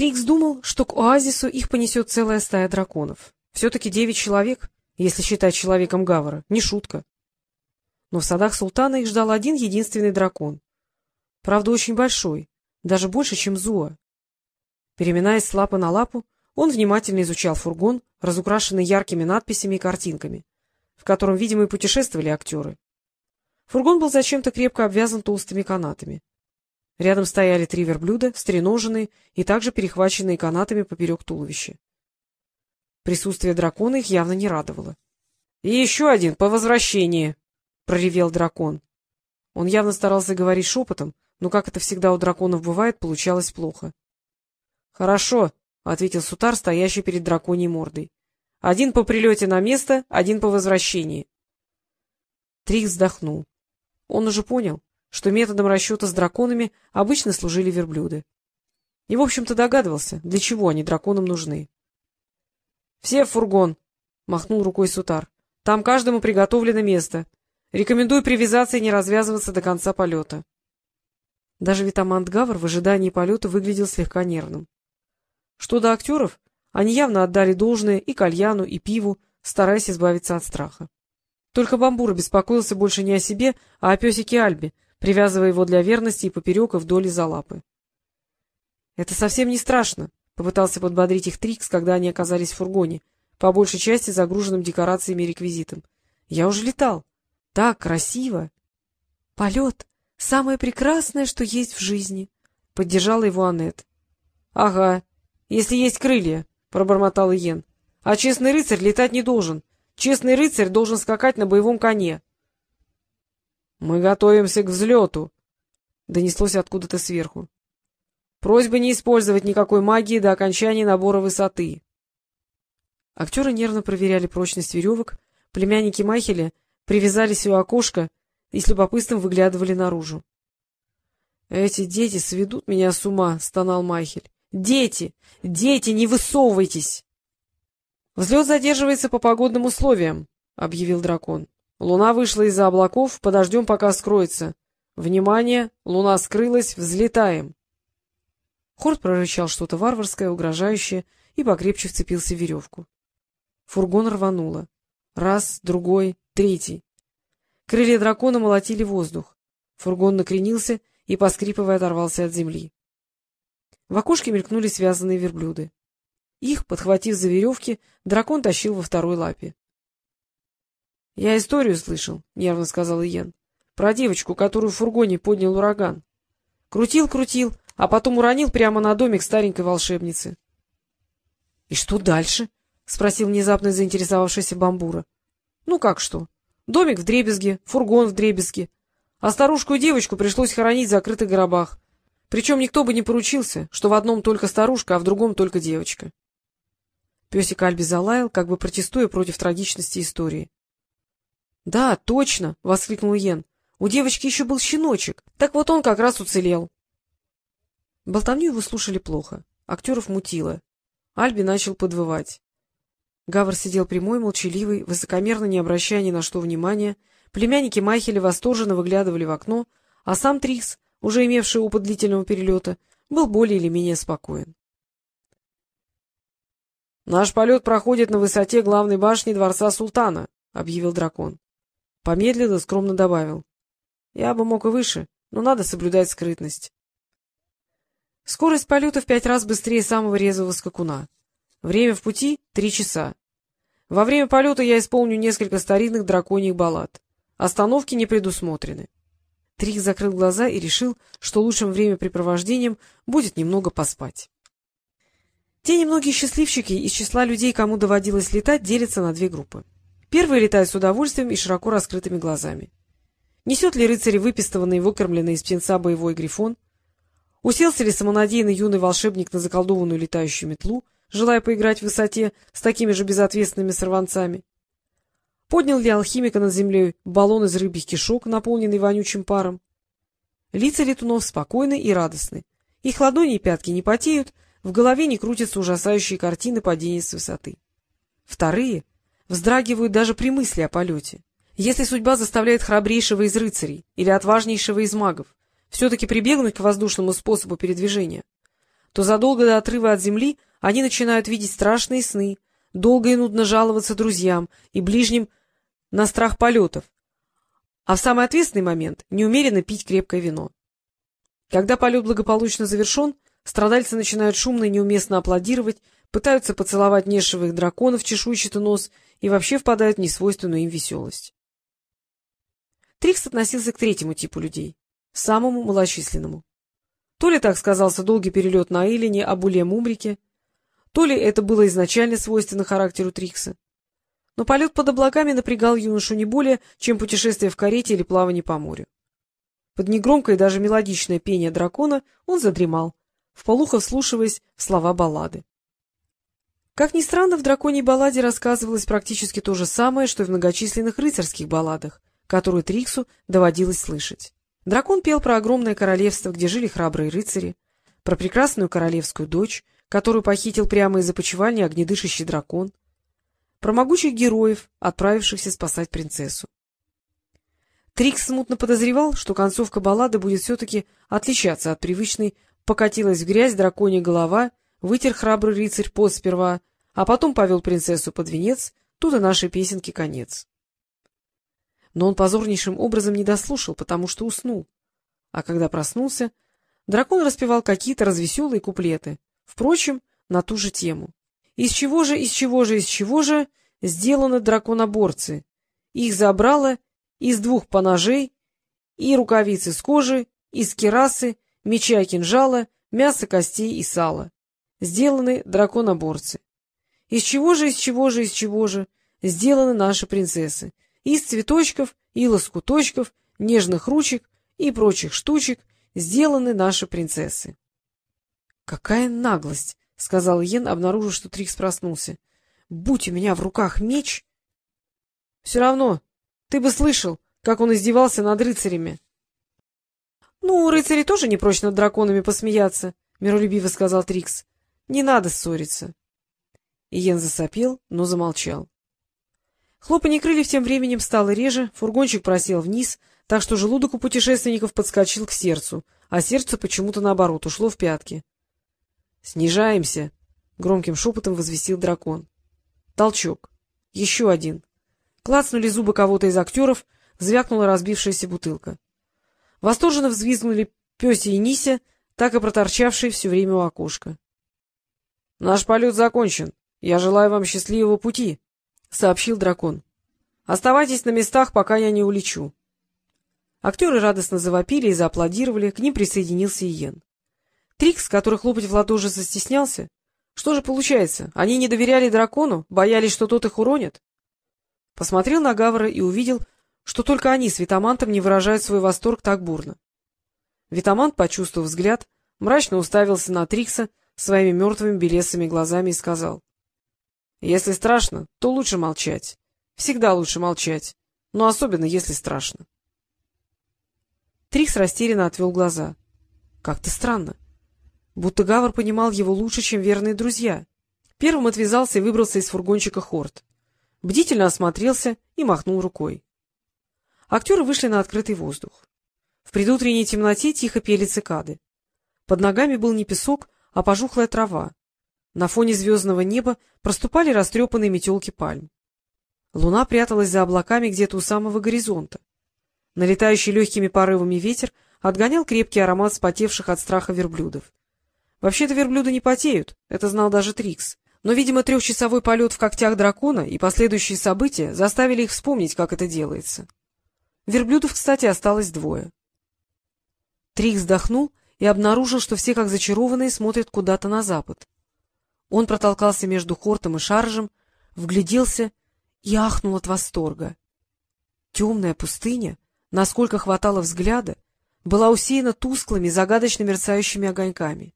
Трикс думал, что к оазису их понесет целая стая драконов. Все-таки девять человек, если считать человеком Гавара, не шутка. Но в садах султана их ждал один единственный дракон. Правда, очень большой, даже больше, чем Зуа. Переминаясь с лапы на лапу, он внимательно изучал фургон, разукрашенный яркими надписями и картинками, в котором, видимо, и путешествовали актеры. Фургон был зачем-то крепко обвязан толстыми канатами. Рядом стояли три верблюда, стреноженные и также перехваченные канатами поперек туловища. Присутствие дракона их явно не радовало. — И еще один по возвращении! — проревел дракон. Он явно старался говорить шепотом, но, как это всегда у драконов бывает, получалось плохо. — Хорошо, — ответил Сутар, стоящий перед драконьей мордой. — Один по прилете на место, один по возвращении. Трик вздохнул. Он уже понял, что методом расчета с драконами обычно служили верблюды. И, в общем-то, догадывался, для чего они драконам нужны. — Все в фургон! — махнул рукой Сутар. — Там каждому приготовлено место. Рекомендую привязаться и не развязываться до конца полета. Даже Витамант Гавр в ожидании полета выглядел слегка нервным. Что до актеров, они явно отдали должное и кальяну, и пиву, стараясь избавиться от страха. Только Бамбура беспокоился больше не о себе, а о песике Альбе, привязывая его для верности и поперек, и вдоль и за лапы. — Это совсем не страшно, — попытался подбодрить их Трикс, когда они оказались в фургоне, по большей части загруженным декорациями и реквизитом. — Я уже летал. Так красиво! — Полет — самое прекрасное, что есть в жизни, — поддержала его Аннет. — Ага, если есть крылья, — пробормотал Иен. — А честный рыцарь летать не должен. Честный рыцарь должен скакать на боевом коне. —— Мы готовимся к взлету, — донеслось откуда-то сверху. — Просьба не использовать никакой магии до окончания набора высоты. Актеры нервно проверяли прочность веревок, племянники Махеля привязались у окошка и с любопытством выглядывали наружу. — Эти дети сведут меня с ума, — стонал Майхель. — Дети! Дети, не высовывайтесь! — Взлет задерживается по погодным условиям, — объявил дракон. Луна вышла из-за облаков, подождем, пока скроется. Внимание! Луна скрылась, взлетаем! Хорт прорычал что-то варварское, угрожающее, и покрепче вцепился в веревку. Фургон рвануло. Раз, другой, третий. Крылья дракона молотили воздух. Фургон накренился и, поскрипывая, оторвался от земли. В окошке мелькнули связанные верблюды. Их, подхватив за веревки, дракон тащил во второй лапе. — Я историю слышал, — нервно сказал Иен. — Про девочку, которую в фургоне поднял ураган. Крутил-крутил, а потом уронил прямо на домик старенькой волшебницы. — И что дальше? — спросил внезапно заинтересовавшийся Бамбура. — Ну как что? Домик в дребезге, фургон в дребезге. А старушку и девочку пришлось хоронить в закрытых гробах. Причем никто бы не поручился, что в одном только старушка, а в другом только девочка. Песик Альби залаял, как бы протестуя против трагичности истории. — Да, точно! — воскликнул Йен. — У девочки еще был щеночек. Так вот он как раз уцелел. Болтовню его слушали плохо. Актеров мутило. Альби начал подвывать. Гавр сидел прямой, молчаливый, высокомерно не обращая ни на что внимания. Племянники Майхеля восторженно выглядывали в окно, а сам Трикс, уже имевший опыт длительного перелета, был более или менее спокоен. — Наш полет проходит на высоте главной башни дворца султана, — объявил дракон. Помедлил и скромно добавил. — Я бы мог и выше, но надо соблюдать скрытность. Скорость полета в пять раз быстрее самого резвого скакуна. Время в пути — три часа. Во время полета я исполню несколько старинных драконьих баллад. Остановки не предусмотрены. Трик закрыл глаза и решил, что лучшим времяпрепровождением будет немного поспать. Те немногие счастливчики из числа людей, кому доводилось летать, делятся на две группы. Первые летают с удовольствием и широко раскрытыми глазами. Несет ли рыцарь выпистованный и выкормленный из птенца боевой грифон? Уселся ли самонадеянный юный волшебник на заколдованную летающую метлу, желая поиграть в высоте с такими же безответственными сорванцами? Поднял ли алхимика над землей баллон из рыбьих кишок, наполненный вонючим паром? Лица летунов спокойны и радостны. Их ладони и пятки не потеют, в голове не крутятся ужасающие картины падения с высоты. Вторые вздрагивают даже при мысли о полете. Если судьба заставляет храбрейшего из рыцарей или отважнейшего из магов все-таки прибегнуть к воздушному способу передвижения, то задолго до отрыва от земли они начинают видеть страшные сны, долго и нудно жаловаться друзьям и ближним на страх полетов, а в самый ответственный момент неумеренно пить крепкое вино. Когда полет благополучно завершен, страдальцы начинают шумно и неуместно аплодировать, пытаются поцеловать нешевых драконов чешуйчатый нос и вообще впадают в несвойственную им веселость. Трикс относился к третьему типу людей, самому малочисленному. То ли так сказался долгий перелет на Эллине, Абуле Мумрике, то ли это было изначально свойственно характеру Трикса. Но полет под облаками напрягал юношу не более, чем путешествие в карете или плавание по морю. Под негромкое и даже мелодичное пение дракона он задремал, вполуха вслушиваясь в слова баллады. Как ни странно, в драконьей балладе рассказывалось практически то же самое, что и в многочисленных рыцарских балладах, которые Триксу доводилось слышать. Дракон пел про огромное королевство, где жили храбрые рыцари, про прекрасную королевскую дочь, которую похитил прямо из опочивальни огнедышащий дракон, про могучих героев, отправившихся спасать принцессу. Трикс смутно подозревал, что концовка баллады будет все-таки отличаться от привычной «покатилась в грязь драконья голова», вытер храбрый рыцарь пот сперва, а потом повел принцессу под венец, тут и нашей песенки конец. Но он позорнейшим образом не дослушал, потому что уснул. А когда проснулся, дракон распевал какие-то развеселые куплеты, впрочем, на ту же тему. Из чего же, из чего же, из чего же сделаны драконоборцы? Их забрало из двух поножей, и рукавицы с кожи, из керасы, меча и кинжала, мяса, костей и сала. Сделаны драконоборцы. Из чего же, из чего же, из чего же сделаны наши принцессы? Из цветочков и лоскуточков, нежных ручек и прочих штучек сделаны наши принцессы. — Какая наглость! — сказал Йен, обнаружив, что Трикс проснулся. — Будь у меня в руках меч... — Все равно, ты бы слышал, как он издевался над рыцарями. — Ну, рыцари тоже не прочь над драконами посмеяться, — миролюбиво сказал Трикс. — Не надо ссориться. Иен засопел, но замолчал. Хлопанье крыльев тем временем стало реже, фургончик просел вниз, так что желудок у путешественников подскочил к сердцу, а сердце почему-то, наоборот, ушло в пятки. — Снижаемся! — громким шепотом возвестил дракон. Толчок. Еще один. Клацнули зубы кого-то из актеров, звякнула разбившаяся бутылка. Восторженно взвизгнули Пёся и Нися, так и проторчавшие все время у окошка. — Наш полет закончен. Я желаю вам счастливого пути, — сообщил дракон. — Оставайтесь на местах, пока я не улечу. Актеры радостно завопили и зааплодировали, к ним присоединился Иен. Трикс, который хлопать в ладоши застеснялся. Что же получается, они не доверяли дракону, боялись, что тот их уронит? Посмотрел на Гавара и увидел, что только они с Витамантом не выражают свой восторг так бурно. Витамант, почувствовав взгляд, мрачно уставился на Трикса своими мертвыми белесыми глазами и сказал. — Если страшно, то лучше молчать. Всегда лучше молчать, но особенно если страшно. Трикс растерянно отвел глаза. Как-то странно. Будто Гавар понимал его лучше, чем верные друзья. Первым отвязался и выбрался из фургончика Хорт. Бдительно осмотрелся и махнул рукой. Актеры вышли на открытый воздух. В предутренней темноте тихо пели цикады. Под ногами был не песок, а пожухлая трава. На фоне звездного неба проступали растрепанные метелки пальм. Луна пряталась за облаками где-то у самого горизонта. Налетающий легкими порывами ветер отгонял крепкий аромат спотевших от страха верблюдов. Вообще-то верблюды не потеют, это знал даже Трикс. Но, видимо, трехчасовой полет в когтях дракона и последующие события заставили их вспомнить, как это делается. Верблюдов, кстати, осталось двое. Трикс вздохнул и обнаружил, что все, как зачарованные, смотрят куда-то на запад. Он протолкался между Хортом и Шаржем, вгляделся и ахнул от восторга. Темная пустыня, насколько хватало взгляда, была усеяна тусклыми, загадочно мерцающими огоньками.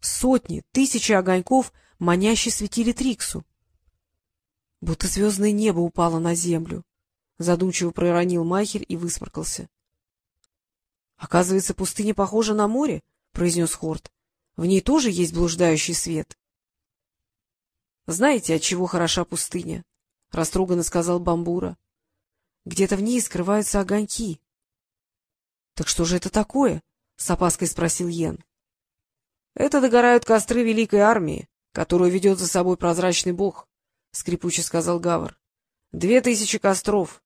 Сотни, тысячи огоньков маняще светили Триксу. Будто звездное небо упало на землю. Задумчиво проронил Майхель и высморкался. — Оказывается, пустыня похожа на море, — произнес Хорт. — В ней тоже есть блуждающий свет. — Знаете, от чего хороша пустыня? — растроганно сказал Бамбура. — Где-то в ней скрываются огоньки. — Так что же это такое? — с опаской спросил Йен. Это догорают костры великой армии, которую ведет за собой прозрачный бог, — скрипуче сказал Гавр. — Две тысячи костров.